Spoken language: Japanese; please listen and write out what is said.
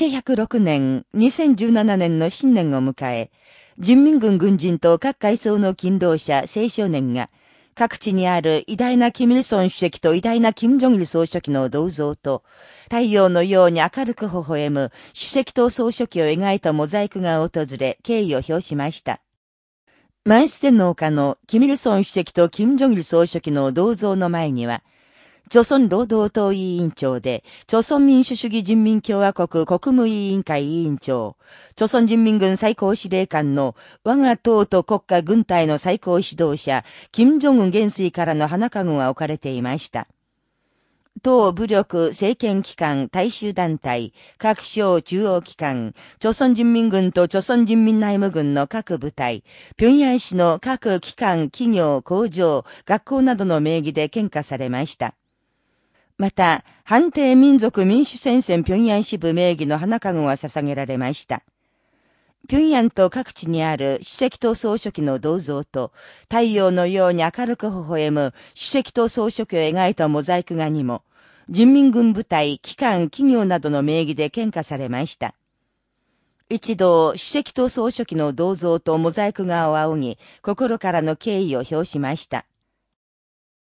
1706年、2017年の新年を迎え、人民軍軍人と各階層の勤労者、青少年が、各地にある偉大なキム・イルソン主席と偉大なキム・ジョンイル総書記の銅像と、太陽のように明るく微笑む主席と総書記を描いたモザイクが訪れ、敬意を表しました。マイス天皇下のキム・イルソン主席とキム・ジョンイル総書記の銅像の前には、朝鮮労働党委員長で、朝鮮民主主義人民共和国国務委員会委員長、朝鮮人民軍最高司令官の我が党と国家軍隊の最高指導者、金正恩元帥からの花籠が置かれていました。党武力政権機関大衆団体、各省中央機関、朝鮮人民軍と朝鮮人民内務軍の各部隊、平壌市の各機関、企業、工場、学校などの名義で献花されました。また、判定民族民主戦線平壌支部名義の花籠が捧げられました。平壌と各地にある主席と総書記の銅像と、太陽のように明るく微笑む主席と総書記を描いたモザイク画にも、人民軍部隊、機関、企業などの名義で献花されました。一度、主席と総書記の銅像とモザイク画を仰ぎ、心からの敬意を表しました。